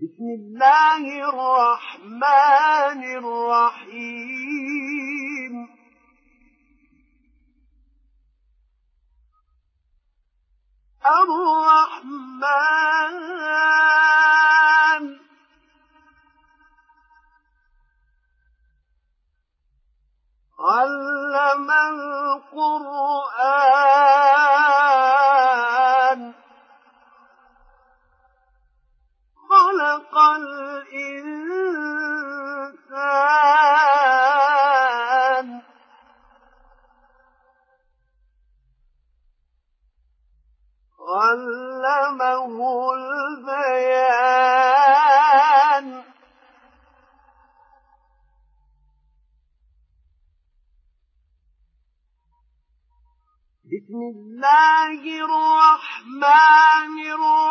بسم الله الرحمن الرحيم. الرحمن. علم القرآن. خلق الإنسان. علمه البيان. بسم الله الرحمن الرحيم.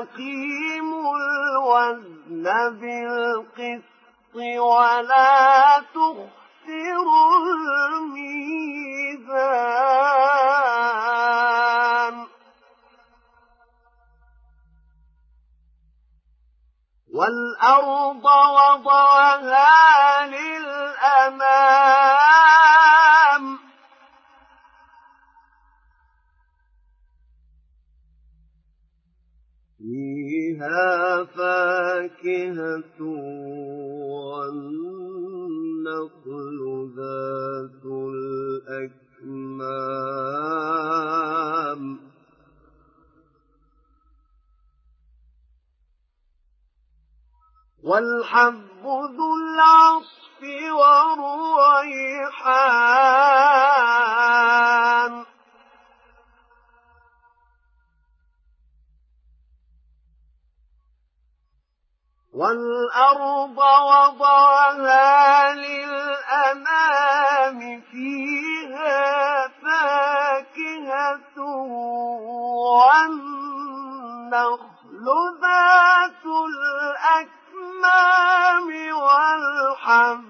وأقيموا الوزن بالقسط ولا تخسروا الميزان. والأرض وضعها للأنام فيها فاكهة والنخل ذات الأكمام. والحب ذو العصف والريحان. والأرض وضعها للأنام فيها فاكهة والنخل ذات الأكمام والحب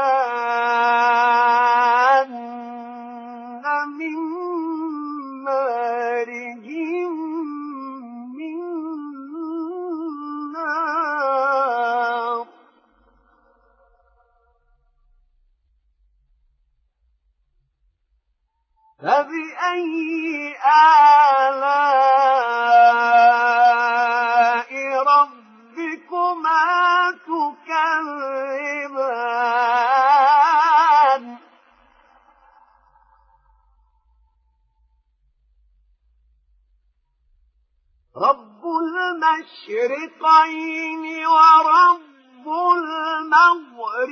آلاء ربكما رب المشرقين ورب المغربين.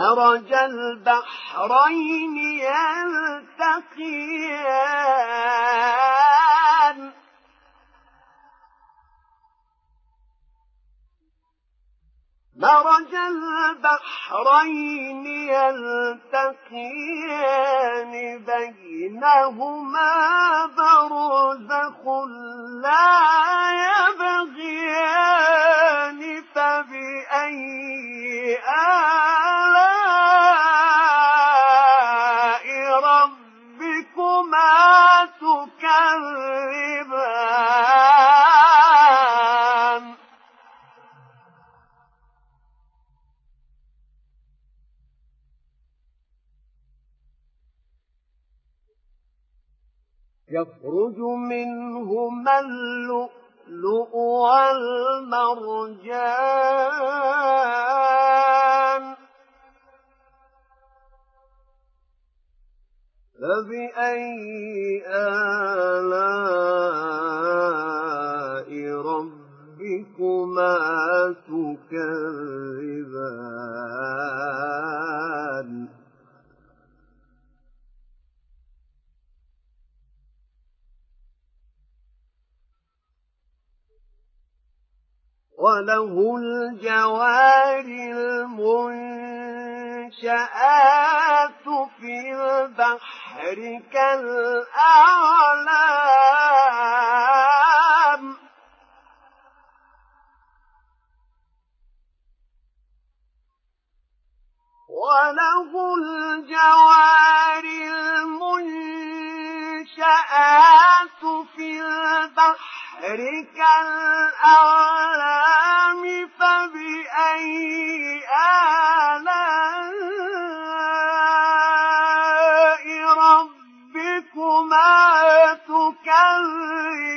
مرج البحرين يلتقيان. مرج البحرين يلتقيان بينهما برزخ لا يبغيان فبأي آلاء يخرج منهما اللؤلؤ والمرجان. فبأي آلاء ربكما تكذبان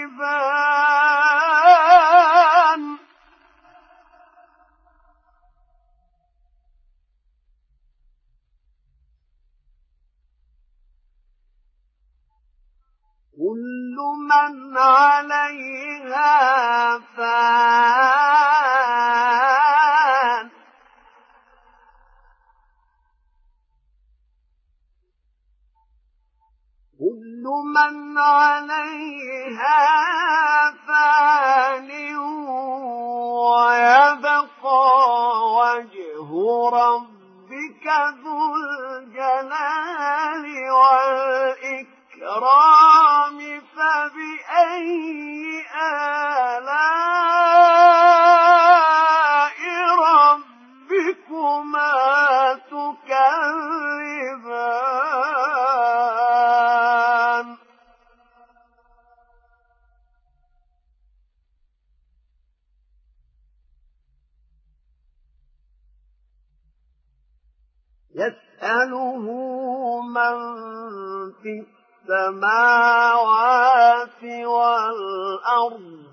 السماوات والأرض.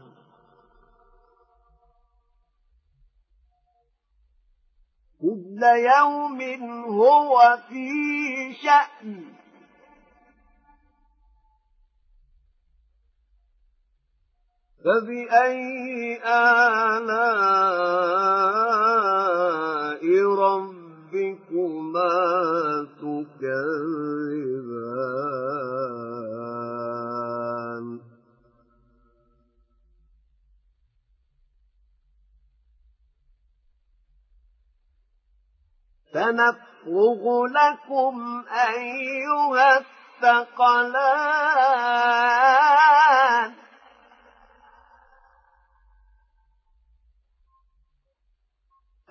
كل يوم هو في شأن. فبأي آلاء ربكما تكذبان؟ سنفرغ لكم أيها الثقلان.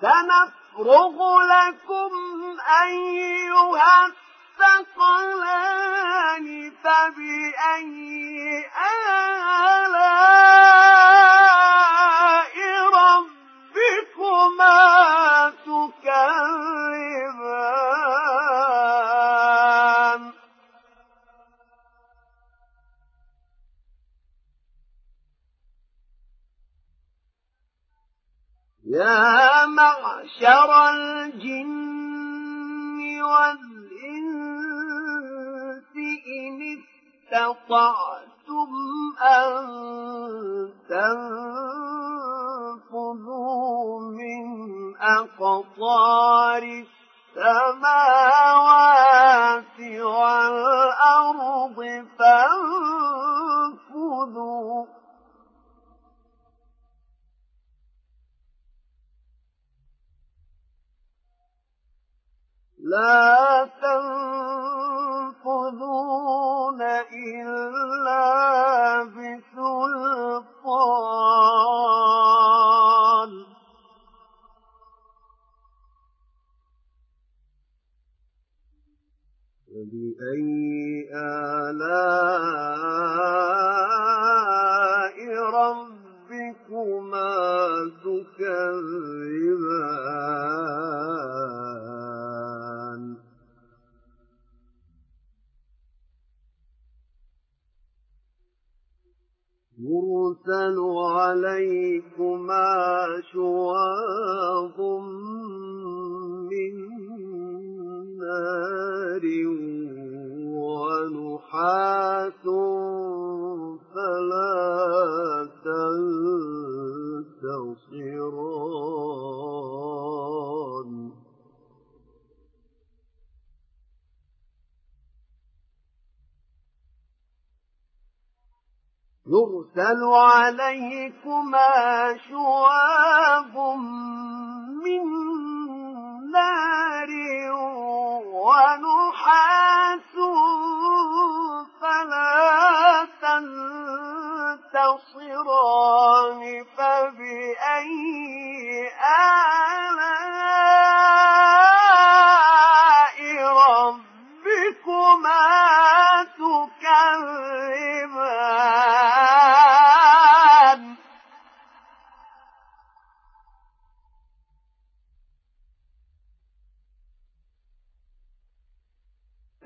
سنفرغ لكم أيها الثقلان فبأي آلاء يا معشر الجن والإنس إن استطعتم أن تنفذوا من أقطار السماوات يرسل عليكما شواظ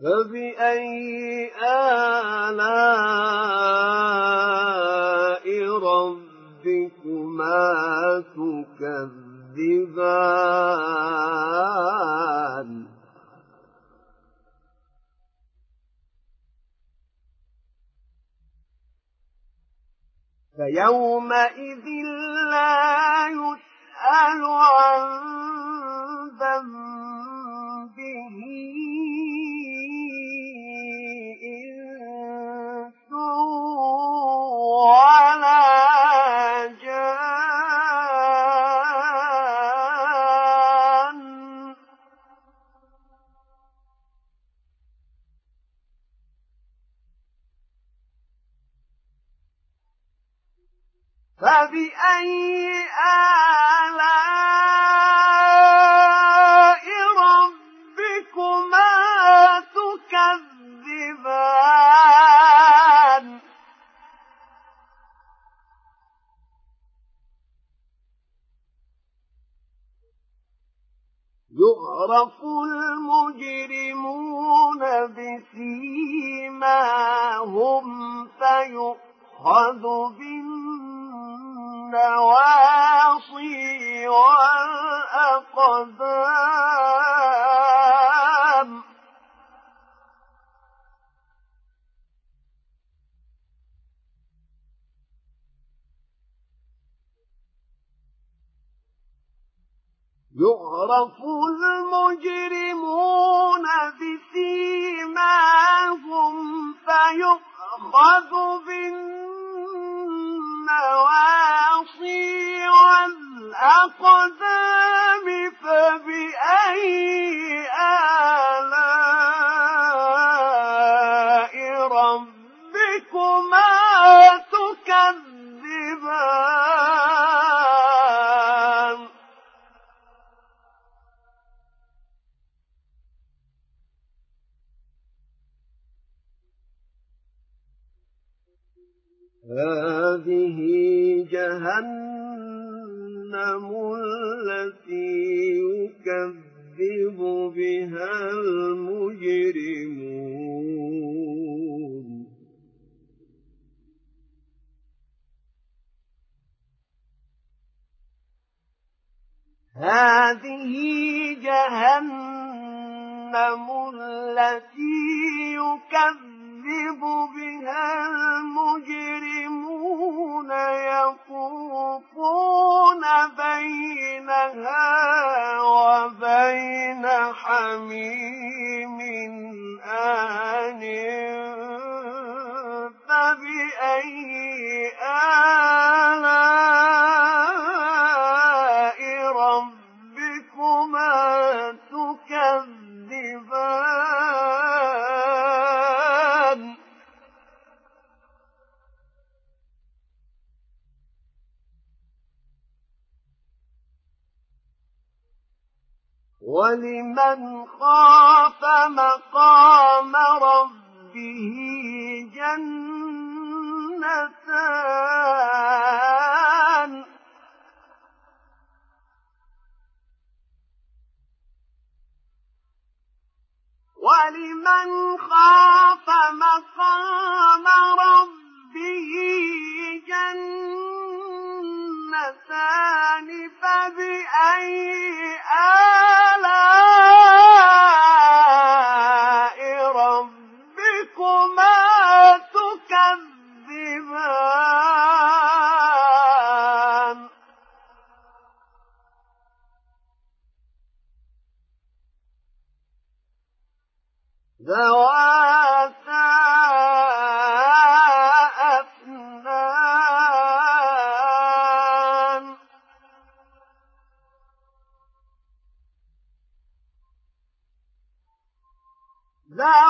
فبأي آلاء ربكما تكذبان فيومئذ لا يسأل عن ذنبه 仿佛。ولمن خاف مقام ربه جنتان. ولمن خاف مقام ربه جنتان فبأي آل على thou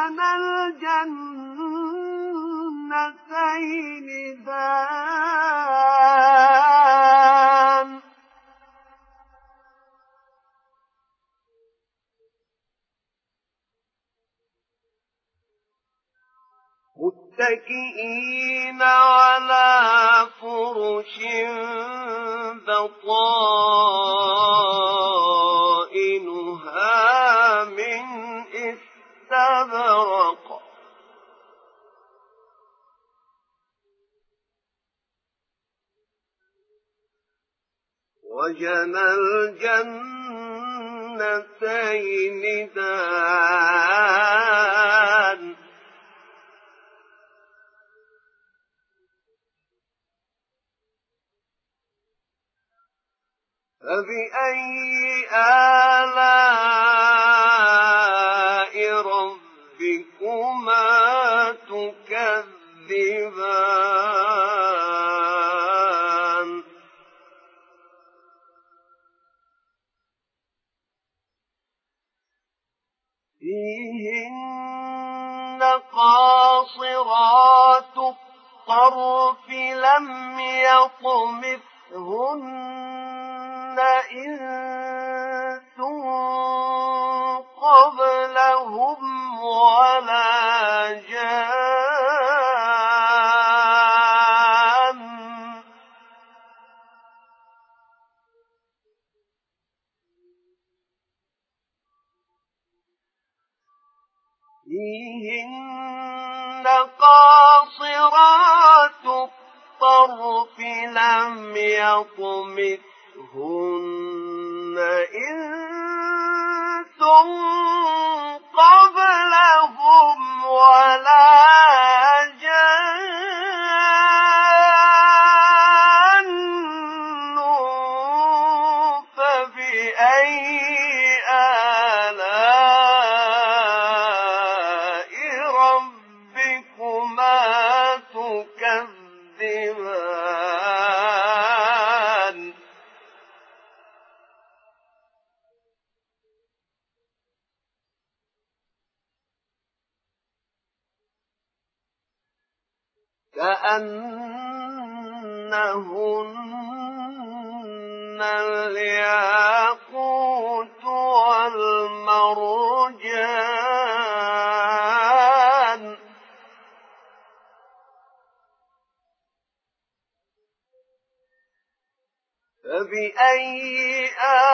وجنى الجنتين دان. متكئين على فرش بطائنها من استبرق وجنى الجنتين دان. فبأي آلاء تكذبان فيهن قاصرات الطرف لم يطمثهن إنس قبلهم ولا قاصرات الطرف لم يطمثهن فبأي آلاء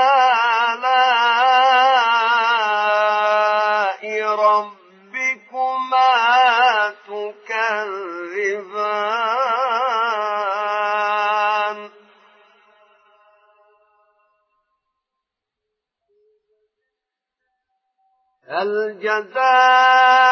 ربكما تكذبان؟ هل جزاء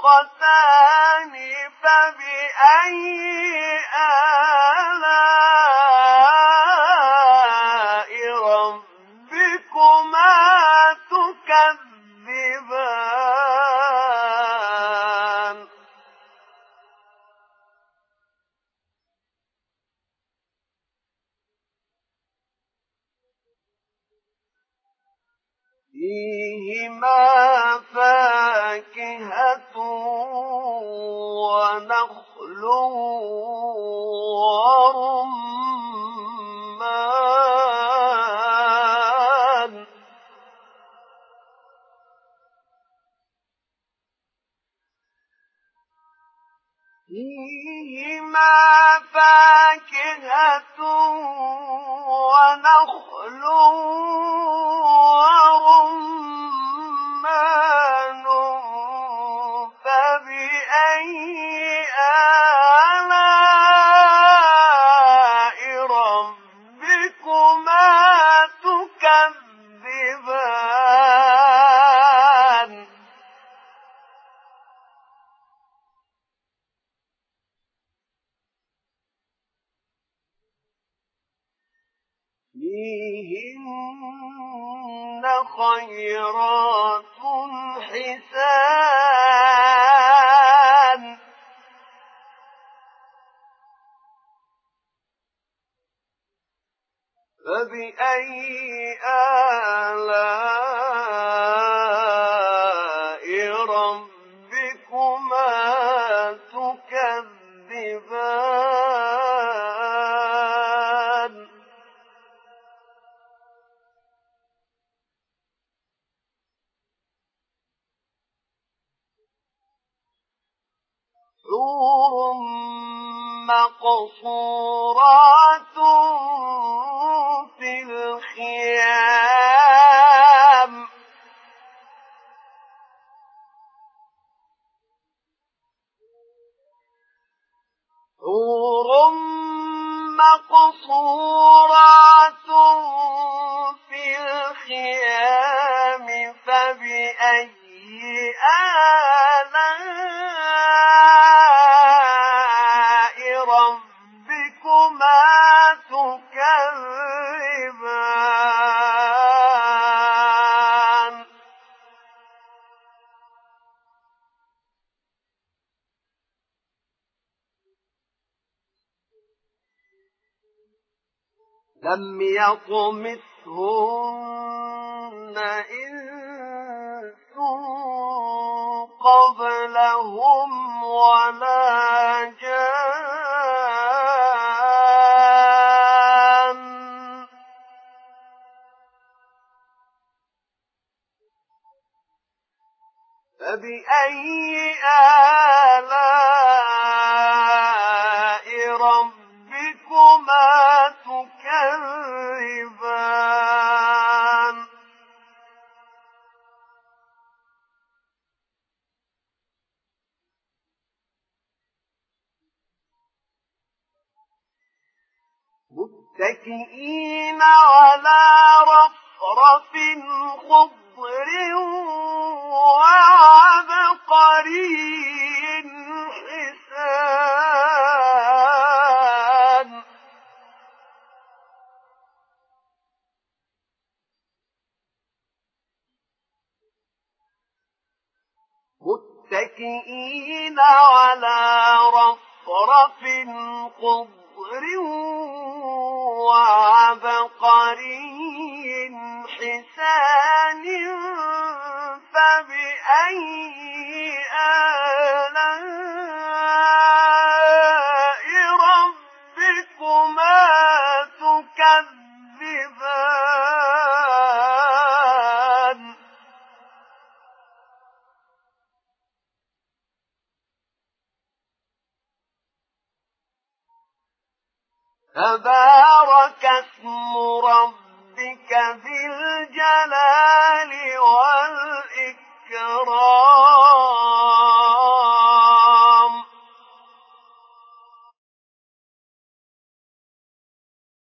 رَّاقَتَانِ فَبِأَيِّ آلَاءِ يَعْلَمُونَ حور مقصورات في الخيام حور مقصورات في الخيام فبأي آل لم يطمثهن إنس قبلهم ولا جان. فبأي متكئين على رفرف خضر وعبقري حسان فبأي آلام تبارك